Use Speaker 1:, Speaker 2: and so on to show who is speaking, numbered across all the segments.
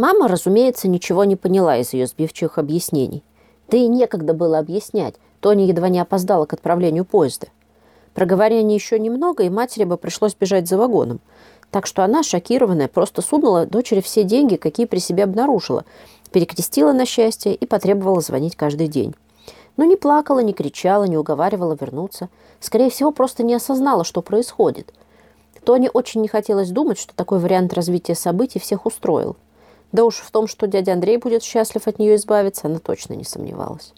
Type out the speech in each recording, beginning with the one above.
Speaker 1: Мама, разумеется, ничего не поняла из ее сбивчивых объяснений. Да и некогда было объяснять. Тоня едва не опоздала к отправлению поезда. Проговорения еще немного, и матери бы пришлось бежать за вагоном. Так что она, шокированная, просто сунула дочери все деньги, какие при себе обнаружила, перекрестила на счастье и потребовала звонить каждый день. Но не плакала, не кричала, не уговаривала вернуться. Скорее всего, просто не осознала, что происходит. Тоне очень не хотелось думать, что такой вариант развития событий всех устроил. Да уж в том, что дядя Андрей будет счастлив от нее избавиться, она точно не сомневалась.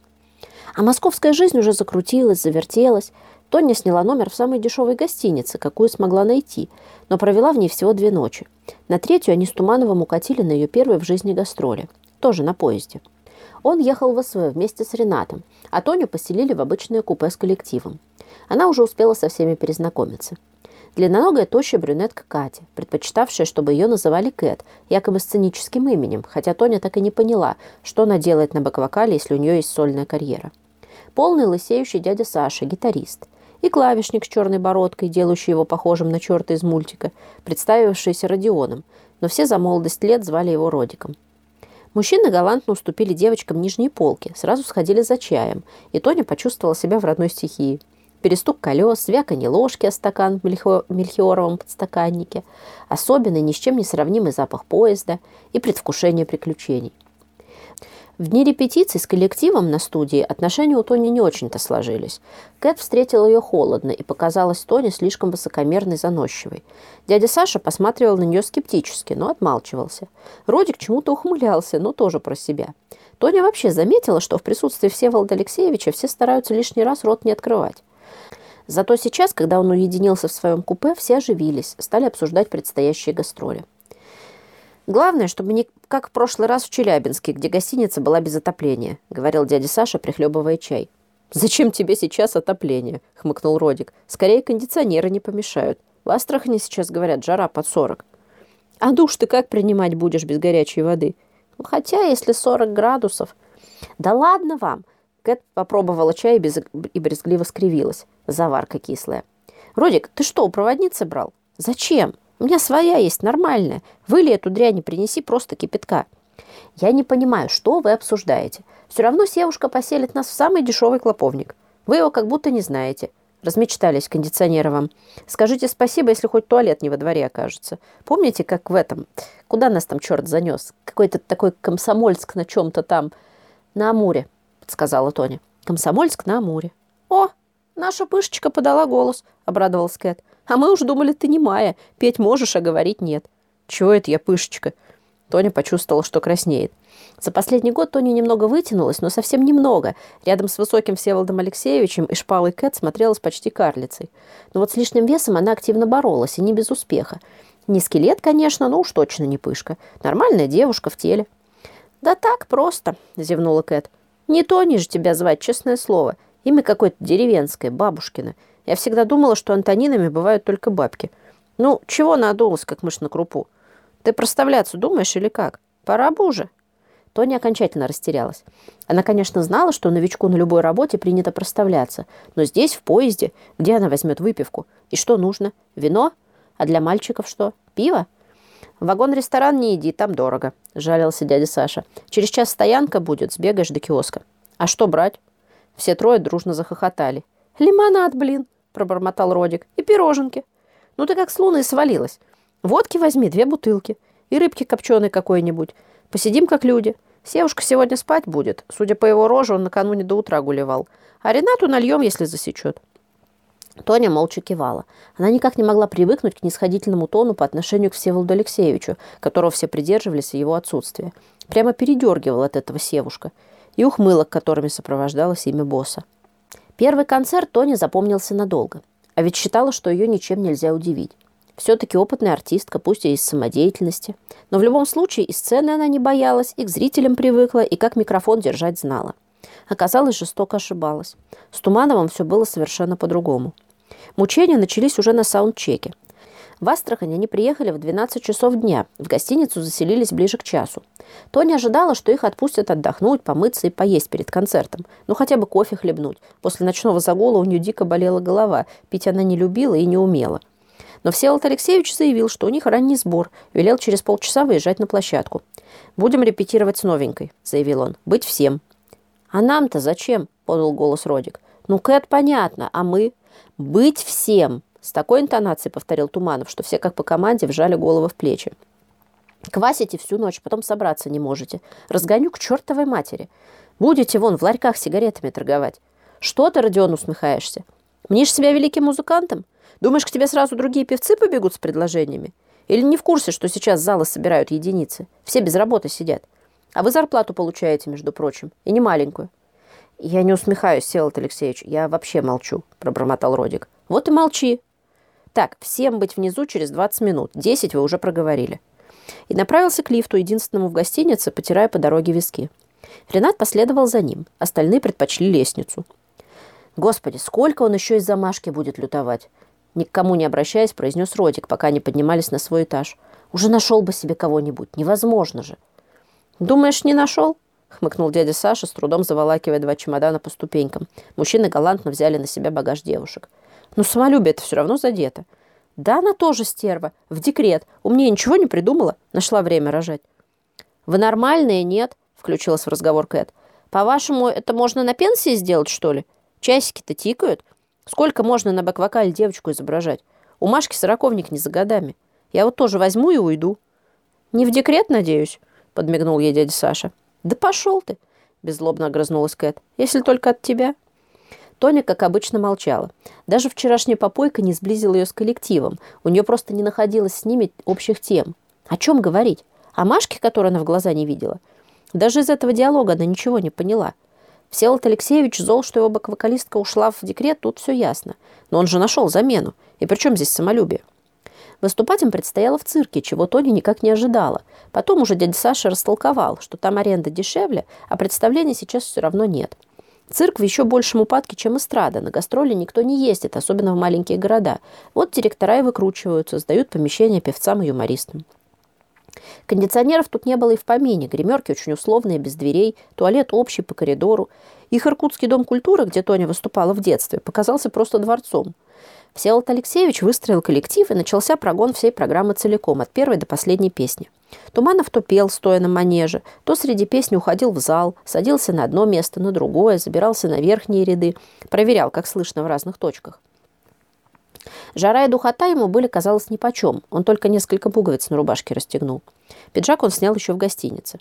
Speaker 1: А московская жизнь уже закрутилась, завертелась. Тоня сняла номер в самой дешевой гостинице, какую смогла найти, но провела в ней всего две ночи. На третью они с Тумановым укатили на ее первой в жизни гастроли, тоже на поезде. Он ехал в СВ вместе с Ренатом, а Тоню поселили в обычное купе с коллективом. Она уже успела со всеми перезнакомиться. Длинноногая, тощая брюнетка Катя, предпочитавшая, чтобы ее называли Кэт, якобы сценическим именем, хотя Тоня так и не поняла, что она делает на бэк-вокале, если у нее есть сольная карьера. Полный лысеющий дядя Саша, гитарист. И клавишник с черной бородкой, делающий его похожим на черта из мультика, представившийся Родионом, но все за молодость лет звали его Родиком. Мужчины галантно уступили девочкам нижние полки, сразу сходили за чаем, и Тоня почувствовала себя в родной стихии – перестук колес, звяканье ложки о стакан в мельхиоровом подстаканнике, особенный, ни с чем не сравнимый запах поезда и предвкушение приключений. В дни репетиций с коллективом на студии отношения у Тони не очень-то сложились. Кэт встретила ее холодно и показалась Тони слишком высокомерной, заносчивой. Дядя Саша посматривал на нее скептически, но отмалчивался. Родик чему-то ухмылялся, но тоже про себя. Тоня вообще заметила, что в присутствии Всеволода Алексеевича все стараются лишний раз рот не открывать. Зато сейчас, когда он уединился в своем купе, все оживились, стали обсуждать предстоящие гастроли. «Главное, чтобы не как в прошлый раз в Челябинске, где гостиница была без отопления», говорил дядя Саша, прихлебывая чай. «Зачем тебе сейчас отопление?» — хмыкнул Родик. «Скорее кондиционеры не помешают. В Астрахани сейчас, говорят, жара под сорок». «А душ ты как принимать будешь без горячей воды?» «Ну, хотя, если сорок градусов...» «Да ладно вам!» Кэт попробовала чай и, брезгливо скривилась. Заварка кислая. «Родик, ты что, у проводницы брал?» «Зачем? У меня своя есть, нормальная. Выли эту дрянь и принеси просто кипятка». «Я не понимаю, что вы обсуждаете. Все равно Севушка поселит нас в самый дешевый клоповник. Вы его как будто не знаете». Размечтались кондиционеры вам. Скажите спасибо, если хоть туалет не во дворе окажется. Помните, как в этом? Куда нас там черт занес? Какой-то такой комсомольск на чем-то там. На Амуре, подсказала Тоня. Комсомольск на Амуре. О, «Наша пышечка подала голос», — обрадовался Кэт. «А мы уж думали, ты не Майя. Петь можешь, а говорить нет». «Чего это я пышечка?» Тоня почувствовала, что краснеет. За последний год Тоня немного вытянулась, но совсем немного. Рядом с высоким Всеволодом Алексеевичем и шпалой Кэт смотрелась почти карлицей. Но вот с лишним весом она активно боролась, и не без успеха. Не скелет, конечно, но уж точно не пышка. Нормальная девушка в теле. «Да так просто», — зевнула Кэт. «Не Тони же тебя звать, честное слово. Имя какое-то деревенское, бабушкино. Я всегда думала, что Антонинами бывают только бабки. Ну, чего надулась, как мышь на крупу? Ты проставляться думаешь или как? Пора бы уже. Тоня окончательно растерялась. Она, конечно, знала, что новичку на любой работе принято проставляться, но здесь, в поезде, где она возьмет выпивку? И что нужно? Вино? А для мальчиков что? Пиво? Вагон-ресторан не иди, там дорого, жалился дядя Саша. Через час стоянка будет, сбегаешь до киоска. А что брать? Все трое дружно захохотали. «Лимонад, блин!» – пробормотал Родик. «И пироженки!» «Ну ты как с луны свалилась. Водки возьми, две бутылки. И рыбки копченой какой-нибудь. Посидим как люди. Севушка сегодня спать будет. Судя по его роже, он накануне до утра гулевал. А Ренату нальем, если засечет». Тоня молча кивала. Она никак не могла привыкнуть к нисходительному тону по отношению к Всеволоду Алексеевичу, которого все придерживались его отсутствие. Прямо передергивал от этого Севушка и ухмылок, которыми сопровождалось имя босса. Первый концерт Тони запомнился надолго, а ведь считала, что ее ничем нельзя удивить. Все-таки опытная артистка, пусть и из самодеятельности. Но в любом случае и сцены она не боялась, и к зрителям привыкла, и как микрофон держать знала. Оказалось, жестоко ошибалась. С Тумановым все было совершенно по-другому. Мучения начались уже на саундчеке. В Астрахань они приехали в 12 часов дня. В гостиницу заселились ближе к часу. Тоня ожидала, что их отпустят отдохнуть, помыться и поесть перед концертом. Ну, хотя бы кофе хлебнуть. После ночного загула у нее дико болела голова. Пить она не любила и не умела. Но Всеволод Алексеевич заявил, что у них ранний сбор, велел через полчаса выезжать на площадку. «Будем репетировать с новенькой», — заявил он. «Быть всем». «А нам-то зачем?» — подал голос Родик. «Ну, Кэт, понятно, а мы?» «Быть всем!» — с такой интонацией повторил Туманов, что все как по команде вжали головы в плечи. «Квасите всю ночь, потом собраться не можете. Разгоню к чертовой матери. Будете вон в ларьках сигаретами торговать. Что ты, Родион, усмехаешься? Мнишь себя великим музыкантом? Думаешь, к тебе сразу другие певцы побегут с предложениями? Или не в курсе, что сейчас залы собирают единицы? Все без работы сидят. А вы зарплату получаете, между прочим, и не маленькую. Я не усмехаюсь, Селот Алексеевич, я вообще молчу, пробормотал Родик. Вот и молчи. Так, всем быть внизу через 20 минут. 10 вы уже проговорили. И направился к лифту, единственному в гостинице, потирая по дороге виски. Ренат последовал за ним. Остальные предпочли лестницу. Господи, сколько он еще из замашки будет лютовать? Ни к кому не обращаясь, произнес Родик, пока они поднимались на свой этаж. Уже нашел бы себе кого-нибудь. Невозможно же. Думаешь, не нашел? хмыкнул дядя Саша, с трудом заволакивая два чемодана по ступенькам. Мужчины галантно взяли на себя багаж девушек. Но самолюбие это все равно задето. Да, она тоже стерва. В декрет. Умнее ничего не придумала. Нашла время рожать. Вы нормальные, нет? Включилась в разговор Кэт. По-вашему, это можно на пенсии сделать, что ли? Часики-то тикают. Сколько можно на бэк-вокале девочку изображать? У Машки сороковник не за годами. Я вот тоже возьму и уйду. Не в декрет, надеюсь, подмигнул ей дядя Саша. Да пошел ты, беззлобно огрызнулась Кэт. Если только от тебя. Тоня, как обычно, молчала. Даже вчерашняя попойка не сблизила ее с коллективом. У нее просто не находилось с ними общих тем. О чем говорить? О Машке, которую она в глаза не видела? Даже из этого диалога она ничего не поняла. Всеволод Алексеевич зол, что его бэк-вокалистка ушла в декрет, тут все ясно. Но он же нашел замену. И при чем здесь самолюбие? Выступать им предстояло в цирке, чего Тони никак не ожидала. Потом уже дядя Саша растолковал, что там аренда дешевле, а представления сейчас все равно нет. Цирк в еще большем упадке, чем эстрада. На гастроли никто не ездит, особенно в маленькие города. Вот директора и выкручиваются, сдают помещения певцам и юмористам. Кондиционеров тут не было и в помине. Гримерки очень условные, без дверей, туалет общий по коридору. Их Иркутский дом культуры, где Тоня выступала в детстве, показался просто дворцом. Всеволод Алексеевич выстроил коллектив, и начался прогон всей программы целиком, от первой до последней песни. Туманов то пел, стоя на манеже, то среди песни уходил в зал, садился на одно место, на другое, забирался на верхние ряды, проверял, как слышно в разных точках. Жара и духота ему были, казалось, нипочем. Он только несколько пуговиц на рубашке расстегнул. Пиджак он снял еще в гостинице.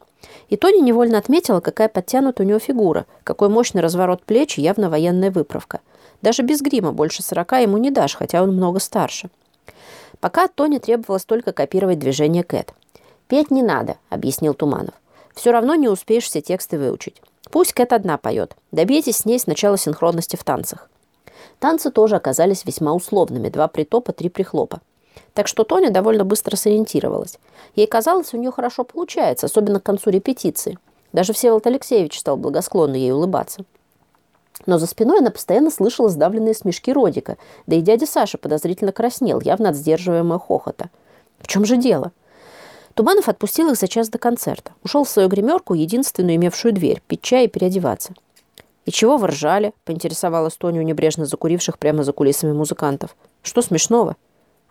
Speaker 1: И Тони невольно отметила, какая подтянута у него фигура, какой мощный разворот плеч явно военная выправка. Даже без грима больше сорока ему не дашь, хотя он много старше. Пока Тони требовалось только копировать движение Кэт. «Петь не надо», — объяснил Туманов. «Все равно не успеешь все тексты выучить. Пусть Кэт одна поет. Добейтесь с ней сначала синхронности в танцах». Танцы тоже оказались весьма условными. Два притопа, три прихлопа. Так что Тоня довольно быстро сориентировалась. Ей казалось, у нее хорошо получается, особенно к концу репетиции. Даже Всеволод Алексеевич стал благосклонно ей улыбаться. Но за спиной она постоянно слышала сдавленные смешки Родика, да и дядя Саша подозрительно краснел, явно от сдерживаемого хохота. В чем же дело? Туманов отпустил их за час до концерта. Ушел в свою гримерку, единственную имевшую дверь, пить чай и переодеваться. «И чего вы ржали?» — поинтересовалась у небрежно закуривших прямо за кулисами музыкантов. «Что смешного?»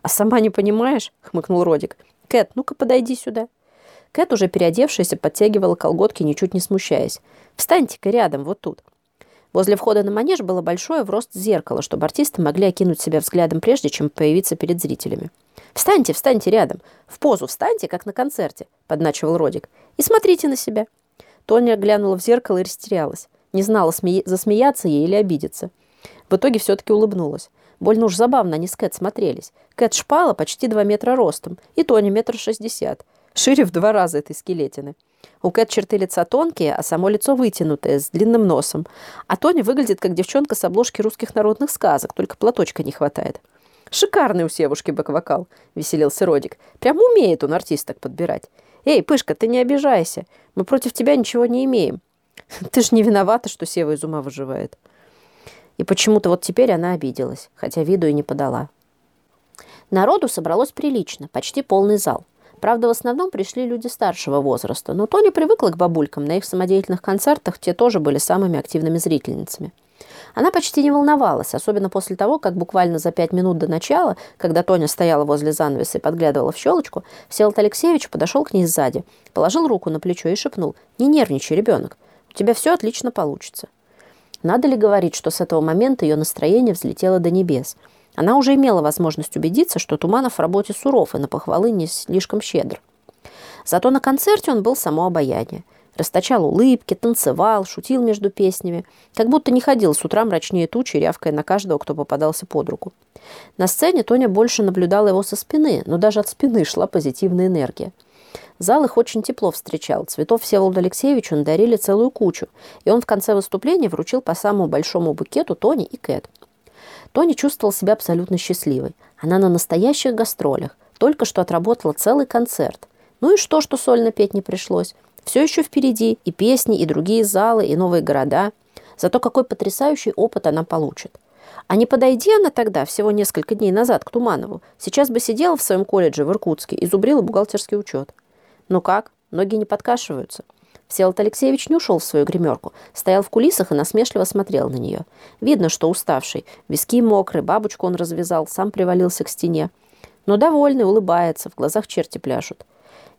Speaker 1: «А сама не понимаешь?» — хмыкнул Родик. «Кэт, ну-ка подойди сюда». Кэт, уже переодевшаяся, подтягивала колготки, ничуть не смущаясь. «Встаньте-ка рядом, вот тут». Возле входа на манеж было большое в рост зеркало, чтобы артисты могли окинуть себя взглядом прежде, чем появиться перед зрителями. «Встаньте, встаньте рядом. В позу встаньте, как на концерте», — подначивал Родик. «И смотрите на себя». Тоня глянула в зеркало и растерялась. Не знала, сме... засмеяться ей или обидеться. В итоге все-таки улыбнулась. Больно уж забавно они с Кэт смотрелись. Кэт шпала почти два метра ростом, и Тони метр шестьдесят. Шире в два раза этой скелетины. У Кэт черты лица тонкие, а само лицо вытянутое, с длинным носом. А Тони выглядит как девчонка с обложки русских народных сказок, только платочка не хватает. «Шикарный у севушки бэк-вокал», — веселился Родик. «Прям умеет он артисток подбирать. Эй, Пышка, ты не обижайся. Мы против тебя ничего не имеем. Ты ж не виновата, что Сева из ума выживает. И почему-то вот теперь она обиделась, хотя виду и не подала. Народу собралось прилично, почти полный зал. Правда, в основном пришли люди старшего возраста, но Тони привыкла к бабулькам. На их самодеятельных концертах те тоже были самыми активными зрительницами. Она почти не волновалась, особенно после того, как буквально за пять минут до начала, когда Тоня стояла возле занавеса и подглядывала в щелочку, Всеволод Алексеевич подошел к ней сзади, положил руку на плечо и шепнул «Не нервничай, ребенок, у тебя все отлично получится». Надо ли говорить, что с этого момента ее настроение взлетело до небес? Она уже имела возможность убедиться, что Туманов в работе суров и на похвалы не слишком щедр. Зато на концерте он был само обаяние – Расточал улыбки, танцевал, шутил между песнями, как будто не ходил с утра мрачнее тучи, рявкая на каждого, кто попадался под руку. На сцене Тоня больше наблюдала его со спины, но даже от спины шла позитивная энергия. Зал их очень тепло встречал. Цветов Всеволоду Алексеевичу надарили целую кучу, и он в конце выступления вручил по самому большому букету Тони и Кэт. Тони чувствовал себя абсолютно счастливой. Она на настоящих гастролях, только что отработала целый концерт. Ну и что, что сольно петь не пришлось? Все еще впереди и песни, и другие залы, и новые города. Зато какой потрясающий опыт она получит. А не подойди она тогда, всего несколько дней назад, к Туманову, сейчас бы сидела в своем колледже в Иркутске и зубрила бухгалтерский учет. Ну как? Ноги не подкашиваются. Всеволод Алексеевич не ушел в свою гримерку, стоял в кулисах и насмешливо смотрел на нее. Видно, что уставший, виски мокрые, бабочку он развязал, сам привалился к стене. Но довольный, улыбается, в глазах черти пляшут.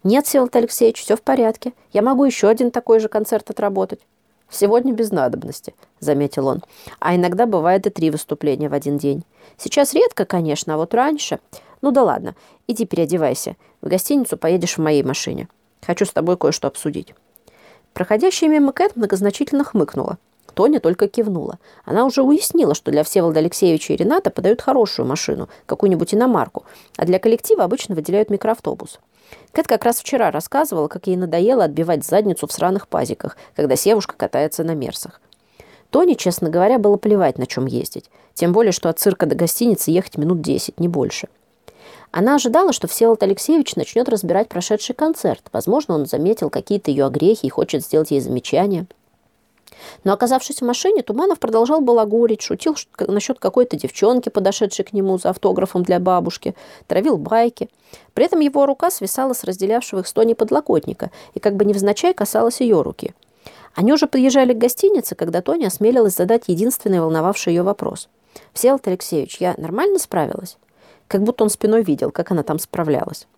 Speaker 1: «Нет, Всеволод Алексеевич, все в порядке. Я могу еще один такой же концерт отработать». «Сегодня без надобности», — заметил он. «А иногда бывает и три выступления в один день. Сейчас редко, конечно, а вот раньше...» «Ну да ладно, иди переодевайся. В гостиницу поедешь в моей машине. Хочу с тобой кое-что обсудить». Проходящая мимо Кэт многозначительно хмыкнула. Тоня только кивнула. Она уже уяснила, что для Всеволода Алексеевича и Рената подают хорошую машину, какую-нибудь иномарку, а для коллектива обычно выделяют микроавтобус. Кэт как раз вчера рассказывала, как ей надоело отбивать задницу в сраных пазиках, когда севушка катается на мерсах. Тони, честно говоря, было плевать, на чем ездить. Тем более, что от цирка до гостиницы ехать минут десять, не больше. Она ожидала, что Всеволод Алексеевич начнет разбирать прошедший концерт. Возможно, он заметил какие-то ее огрехи и хочет сделать ей замечания. Но, оказавшись в машине, Туманов продолжал балагурить, шутил насчет какой-то девчонки, подошедшей к нему за автографом для бабушки, травил байки. При этом его рука свисала с разделявшего их стони подлокотника и как бы невзначай касалась ее руки. Они уже подъезжали к гостинице, когда Тоня осмелилась задать единственный волновавший ее вопрос. «Всеволод Алексеевич, я нормально справилась?» Как будто он спиной видел, как она там справлялась.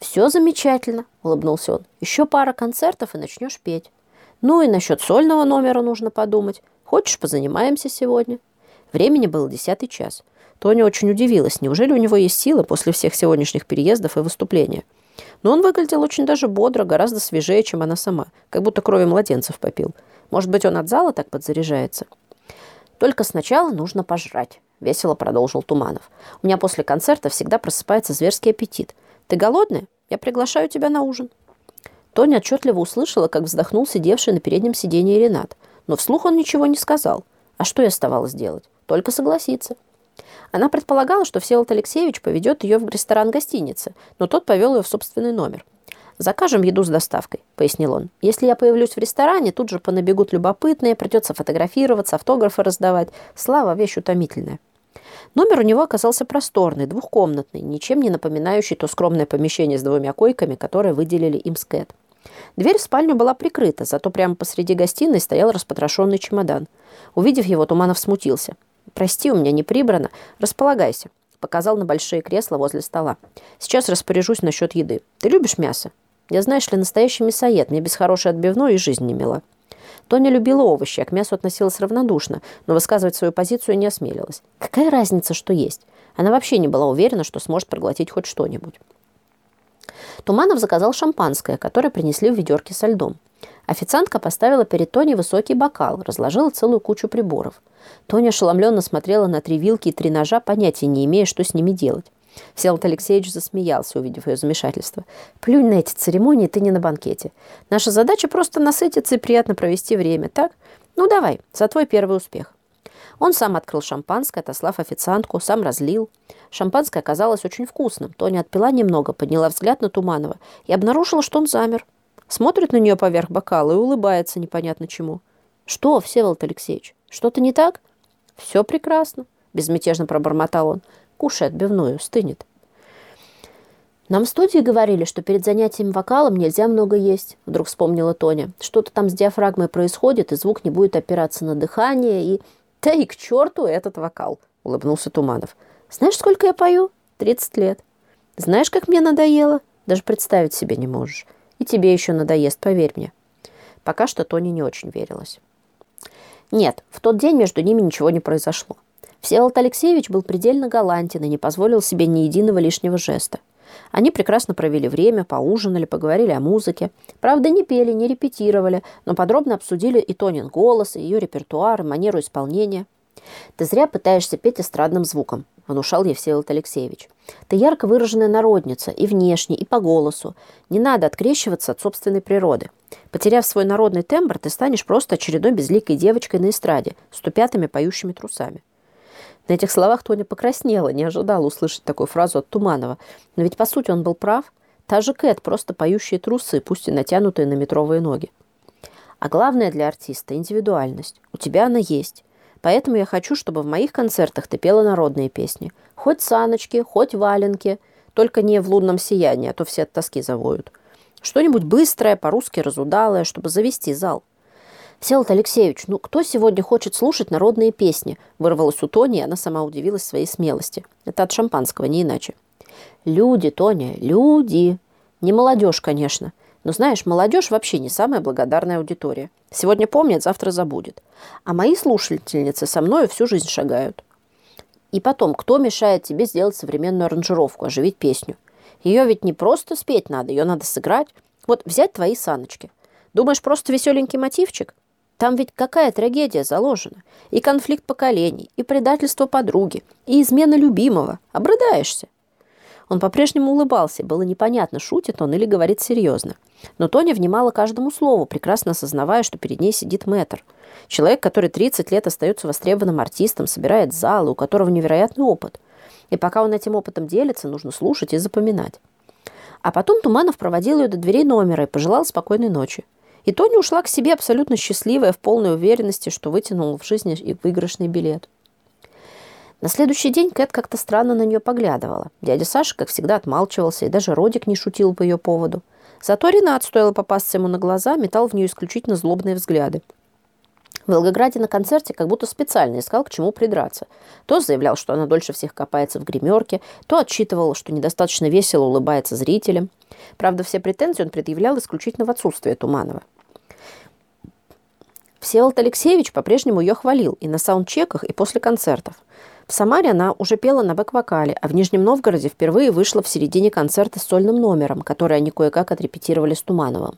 Speaker 1: «Все замечательно», — улыбнулся он. «Еще пара концертов, и начнешь петь». Ну и насчет сольного номера нужно подумать. Хочешь, позанимаемся сегодня? Времени было десятый час. Тоня очень удивилась, неужели у него есть силы после всех сегодняшних переездов и выступления. Но он выглядел очень даже бодро, гораздо свежее, чем она сама, как будто крови младенцев попил. Может быть, он от зала так подзаряжается? Только сначала нужно пожрать, весело продолжил Туманов. У меня после концерта всегда просыпается зверский аппетит. Ты голодная? Я приглашаю тебя на ужин. Тоня отчетливо услышала, как вздохнул сидевший на переднем сиденье Ренат. Но вслух он ничего не сказал. А что ей оставалось делать? Только согласиться. Она предполагала, что Всеволод Алексеевич поведет ее в ресторан гостиницы, но тот повел ее в собственный номер. «Закажем еду с доставкой», — пояснил он. «Если я появлюсь в ресторане, тут же понабегут любопытные, придется фотографироваться, автографы раздавать. Слава — вещь утомительная». Номер у него оказался просторный, двухкомнатный, ничем не напоминающий то скромное помещение с двумя койками, которое выделили им с Кэт. Дверь в спальню была прикрыта, зато прямо посреди гостиной стоял распотрошенный чемодан. Увидев его, Туманов смутился. «Прости, у меня не прибрано. Располагайся», — показал на большие кресла возле стола. «Сейчас распоряжусь насчет еды. Ты любишь мясо?» «Я, знаешь ли, настоящий мясоед. Мне без хорошей отбивной и жизнь не мила». Тоня любила овощи, а к мясу относилась равнодушно, но высказывать свою позицию не осмелилась. Какая разница, что есть? Она вообще не была уверена, что сможет проглотить хоть что-нибудь. Туманов заказал шампанское, которое принесли в ведерке со льдом. Официантка поставила перед Тони высокий бокал, разложила целую кучу приборов. Тоня ошеломленно смотрела на три вилки и три ножа, понятия не имея, что с ними делать. Всеволод Алексеевич засмеялся, увидев ее замешательство. «Плюнь на эти церемонии, ты не на банкете. Наша задача просто насытиться и приятно провести время, так? Ну давай, за твой первый успех». Он сам открыл шампанское, отослав официантку, сам разлил. Шампанское оказалось очень вкусным. Тоня отпила немного, подняла взгляд на Туманова и обнаружила, что он замер. Смотрит на нее поверх бокала и улыбается непонятно чему. «Что, Всеволод Алексеевич, что-то не так?» «Все прекрасно», — безмятежно пробормотал он. «Кушай отбивную, стынет». «Нам в студии говорили, что перед занятием вокалом нельзя много есть», — вдруг вспомнила Тоня. «Что-то там с диафрагмой происходит, и звук не будет опираться на дыхание, и...» Да и к черту этот вокал, улыбнулся Туманов. Знаешь, сколько я пою? Тридцать лет. Знаешь, как мне надоело? Даже представить себе не можешь. И тебе еще надоест, поверь мне. Пока что Тони не очень верилась. Нет, в тот день между ними ничего не произошло. Всеволод Алексеевич был предельно галантен и не позволил себе ни единого лишнего жеста. Они прекрасно провели время, поужинали, поговорили о музыке. Правда, не пели, не репетировали, но подробно обсудили и Тонин голос, и ее репертуар, и манеру исполнения. «Ты зря пытаешься петь эстрадным звуком», – внушал ей Всеволод Алексеевич. «Ты ярко выраженная народница и внешне, и по голосу. Не надо открещиваться от собственной природы. Потеряв свой народный тембр, ты станешь просто очередной безликой девочкой на эстраде с тупятыми поющими трусами». На этих словах Тоня покраснела, не ожидала услышать такую фразу от Туманова. Но ведь, по сути, он был прав. Та же Кэт, просто поющие трусы, пусть и натянутые на метровые ноги. А главное для артиста – индивидуальность. У тебя она есть. Поэтому я хочу, чтобы в моих концертах ты пела народные песни. Хоть саночки, хоть валенки. Только не в лунном сиянии, а то все от тоски завоют. Что-нибудь быстрое, по-русски разудалое, чтобы завести зал. «Всеволод Алексеевич, ну кто сегодня хочет слушать народные песни?» Вырвалась у Тони, и она сама удивилась своей смелости. Это от шампанского, не иначе. «Люди, Тоня, люди!» Не молодежь, конечно. Но знаешь, молодежь вообще не самая благодарная аудитория. Сегодня помнит, завтра забудет. А мои слушательницы со мной всю жизнь шагают. И потом, кто мешает тебе сделать современную аранжировку, оживить песню? Ее ведь не просто спеть надо, ее надо сыграть. Вот взять твои саночки. Думаешь, просто веселенький мотивчик? Там ведь какая трагедия заложена. И конфликт поколений, и предательство подруги, и измена любимого. Обрыдаешься. Он по-прежнему улыбался, было непонятно, шутит он или говорит серьезно. Но Тоня внимала каждому слову, прекрасно осознавая, что перед ней сидит мэтр. Человек, который 30 лет остается востребованным артистом, собирает залы, у которого невероятный опыт. И пока он этим опытом делится, нужно слушать и запоминать. А потом Туманов проводил ее до дверей номера и пожелал спокойной ночи. И Тоня ушла к себе абсолютно счастливая, в полной уверенности, что вытянула в жизни и выигрышный билет. На следующий день Кэт как-то странно на нее поглядывала. Дядя Саша, как всегда, отмалчивался, и даже Родик не шутил по ее поводу. Зато Ренат, стоило попасться ему на глаза, метал в нее исключительно злобные взгляды. В Волгограде на концерте как будто специально искал, к чему придраться. То заявлял, что она дольше всех копается в гримерке, то отчитывал, что недостаточно весело улыбается зрителям. Правда, все претензии он предъявлял исключительно в отсутствие Туманова. Всеволод Алексеевич по-прежнему ее хвалил и на саундчеках, и после концертов. В Самаре она уже пела на бэк-вокале, а в Нижнем Новгороде впервые вышла в середине концерта с сольным номером, который они кое-как отрепетировали с Тумановым.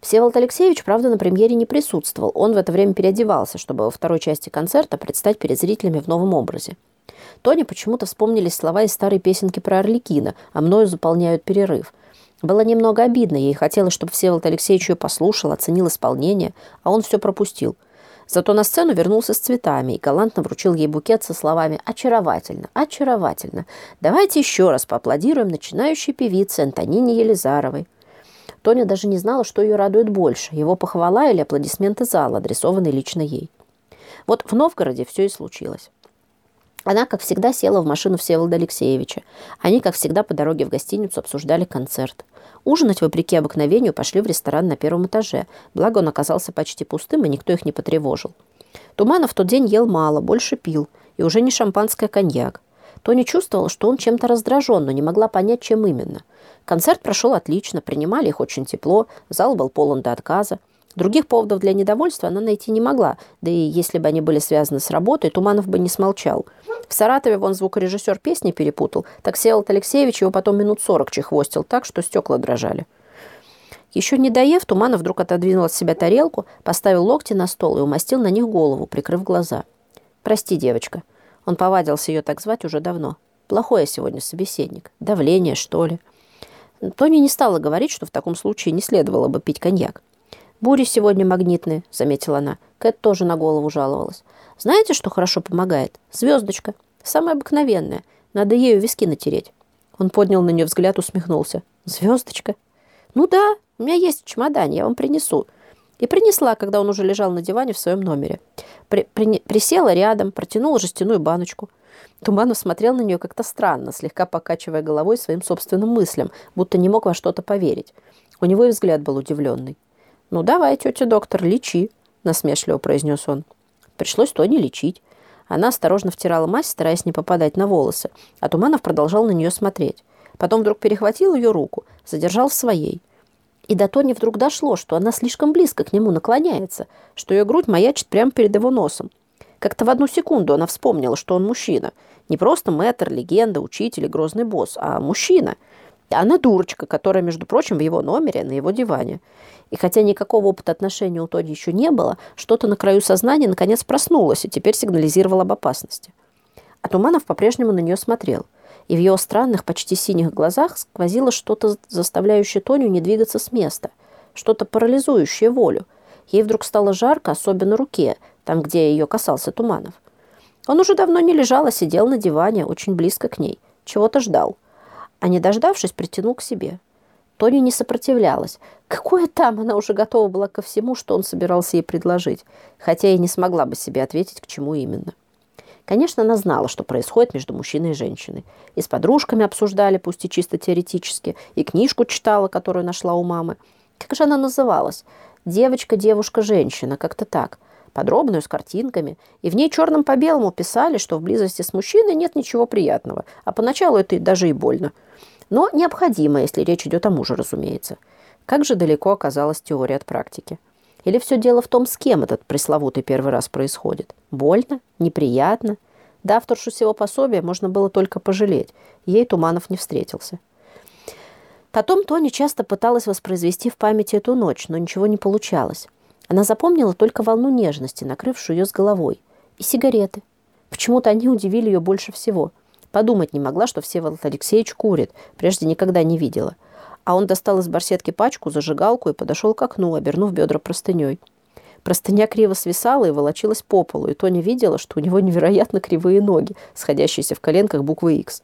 Speaker 1: Всеволод Алексеевич, правда, на премьере не присутствовал. Он в это время переодевался, чтобы во второй части концерта предстать перед зрителями в новом образе. Тоне почему-то вспомнились слова из старой песенки про Орликина, а мною заполняют перерыв. Было немного обидно, ей хотелось, чтобы Всеволод Алексеевич ее послушал, оценил исполнение, а он все пропустил. Зато на сцену вернулся с цветами и галантно вручил ей букет со словами «Очаровательно, очаровательно. Давайте еще раз поаплодируем начинающей певице Антонине Елизаровой». Тоня даже не знала, что ее радует больше – его похвала или аплодисменты зала, адресованные лично ей. Вот в Новгороде все и случилось. Она, как всегда, села в машину Всеволода Алексеевича. Они, как всегда, по дороге в гостиницу обсуждали концерт. Ужинать, вопреки обыкновению, пошли в ресторан на первом этаже. Благо, он оказался почти пустым, и никто их не потревожил. Туманов в тот день ел мало, больше пил. И уже не шампанское, а коньяк. Тони чувствовала, что он чем-то раздражен, но не могла понять, чем именно. Концерт прошел отлично, принимали их очень тепло, зал был полон до отказа. Других поводов для недовольства она найти не могла, да и если бы они были связаны с работой, Туманов бы не смолчал. В Саратове вон звукорежиссер песни перепутал, так Всеволод Алексеевич его потом минут сорок чехвостил так, что стекла дрожали. Еще не доев, Туманов вдруг отодвинул от себя тарелку, поставил локти на стол и умастил на них голову, прикрыв глаза. «Прости, девочка». Он повадился ее так звать уже давно. «Плохой я сегодня собеседник. Давление, что ли?» Тони не стала говорить, что в таком случае не следовало бы пить коньяк. «Бури сегодня магнитные», — заметила она. Кэт тоже на голову жаловалась. «Знаете, что хорошо помогает? Звездочка. Самая обыкновенная. Надо ею виски натереть». Он поднял на нее взгляд, усмехнулся. «Звездочка?» «Ну да, у меня есть в чемодане, я вам принесу». И принесла, когда он уже лежал на диване в своем номере. При, при, присела рядом, протянула жестяную баночку. Туманов смотрел на нее как-то странно, слегка покачивая головой своим собственным мыслям, будто не мог во что-то поверить. У него и взгляд был удивленный. «Ну, давай, тетя доктор, лечи», – насмешливо произнес он. Пришлось Тони лечить. Она осторожно втирала мазь, стараясь не попадать на волосы, а Туманов продолжал на нее смотреть. Потом вдруг перехватил ее руку, задержал в своей. И до Тони вдруг дошло, что она слишком близко к нему наклоняется, что ее грудь маячит прямо перед его носом. Как-то в одну секунду она вспомнила, что он мужчина. Не просто мэтр, легенда, учитель и грозный босс, а мужчина. Она дурочка, которая, между прочим, в его номере, на его диване. И хотя никакого опыта отношений у Тони еще не было, что-то на краю сознания наконец проснулось и теперь сигнализировало об опасности. А Туманов по-прежнему на нее смотрел. И в его странных, почти синих глазах сквозило что-то, заставляющее Тоню не двигаться с места. Что-то парализующее волю. Ей вдруг стало жарко, особенно руке, там, где ее касался Туманов. Он уже давно не лежал, а сидел на диване, очень близко к ней. Чего-то ждал. А не дождавшись, притянул к себе. Тони не сопротивлялась. Какое там, она уже готова была ко всему, что он собирался ей предложить, хотя и не смогла бы себе ответить, к чему именно. Конечно, она знала, что происходит между мужчиной и женщиной. И с подружками обсуждали, пусть и чисто теоретически, и книжку читала, которую нашла у мамы. Как же она называлась? «Девочка, девушка, женщина», как-то так. Подробную, с картинками. И в ней черным по белому писали, что в близости с мужчиной нет ничего приятного, а поначалу это даже и больно. Но необходимо, если речь идет о муже, разумеется. Как же далеко оказалась теория от практики? Или все дело в том, с кем этот пресловутый первый раз происходит? Больно? Неприятно? Да, авторшу всего пособия можно было только пожалеть. Ей Туманов не встретился. Потом Тони часто пыталась воспроизвести в памяти эту ночь, но ничего не получалось. Она запомнила только волну нежности, накрывшую ее с головой, и сигареты. Почему-то они удивили ее больше всего – Подумать не могла, что Всеволод Алексеевич курит. Прежде никогда не видела. А он достал из барсетки пачку, зажигалку и подошел к окну, обернув бедра простыней. Простыня криво свисала и волочилась по полу, и Тоня видела, что у него невероятно кривые ноги, сходящиеся в коленках буквы X.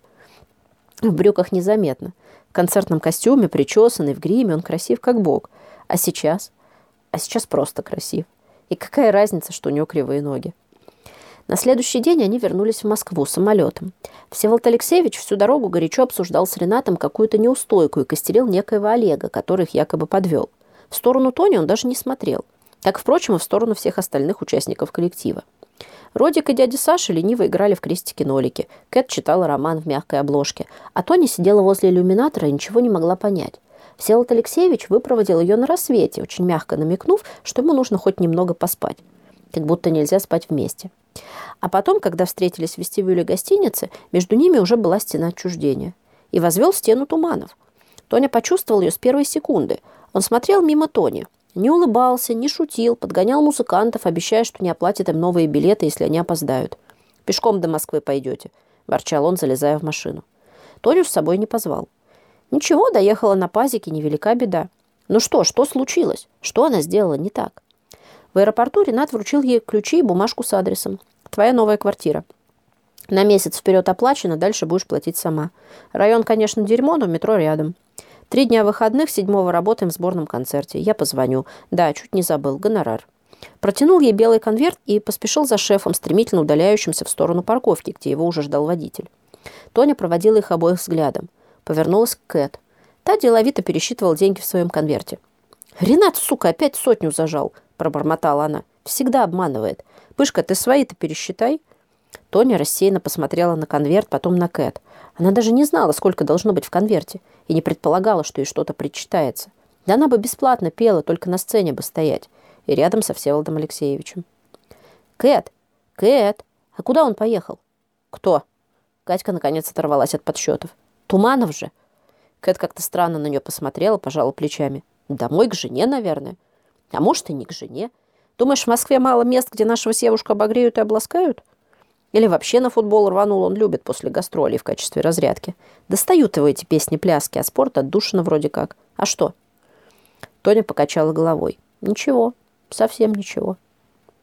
Speaker 1: В брюках незаметно. В концертном костюме, причесанный, в гриме, он красив как бог. А сейчас? А сейчас просто красив. И какая разница, что у него кривые ноги? На следующий день они вернулись в Москву самолетом. Всеволод Алексеевич всю дорогу горячо обсуждал с Ренатом какую-то неустойку и костерил некоего Олега, который их якобы подвел. В сторону Тони он даже не смотрел. Так, впрочем, и в сторону всех остальных участников коллектива. Родик и дядя Саша лениво играли в крестики-нолики. Кэт читала роман в мягкой обложке. А Тони сидела возле иллюминатора и ничего не могла понять. Всеволод Алексеевич выпроводил ее на рассвете, очень мягко намекнув, что ему нужно хоть немного поспать. Как будто нельзя спать вместе. А потом, когда встретились в вестибюле гостиницы, между ними уже была стена отчуждения. И возвел стену туманов. Тоня почувствовал ее с первой секунды. Он смотрел мимо Тони. Не улыбался, не шутил, подгонял музыкантов, обещая, что не оплатит им новые билеты, если они опоздают. «Пешком до Москвы пойдете», – ворчал он, залезая в машину. Тоню с собой не позвал. Ничего, доехала на пазике, невелика беда. Ну что, что случилось? Что она сделала не так? В аэропорту Ренат вручил ей ключи и бумажку с адресом. «Твоя новая квартира. На месяц вперед оплачено, дальше будешь платить сама. Район, конечно, дерьмо, но метро рядом. Три дня выходных, седьмого работаем в сборном концерте. Я позвоню. Да, чуть не забыл. Гонорар». Протянул ей белый конверт и поспешил за шефом, стремительно удаляющимся в сторону парковки, где его уже ждал водитель. Тоня проводила их обоих взглядом. Повернулась к Кэт. Та деловито пересчитывала деньги в своем конверте. «Ренат, сука, опять сотню зажал!» – пробормотала она. «Всегда обманывает. Пышка, ты свои-то пересчитай». Тоня рассеянно посмотрела на конверт, потом на Кэт. Она даже не знала, сколько должно быть в конверте, и не предполагала, что ей что-то причитается. Да она бы бесплатно пела, только на сцене бы стоять. И рядом со Всеволодом Алексеевичем. «Кэт! Кэт! А куда он поехал?» «Кто?» Катька наконец оторвалась от подсчетов. «Туманов же!» Кэт как-то странно на нее посмотрела, пожала плечами. «Домой к жене, наверное». А может, и не к жене. Думаешь, в Москве мало мест, где нашего севушку обогреют и обласкают? Или вообще на футбол рванул он любит после гастролей в качестве разрядки. Достают его эти песни-пляски, а спорт отдушина вроде как. А что? Тоня покачала головой. Ничего, совсем ничего.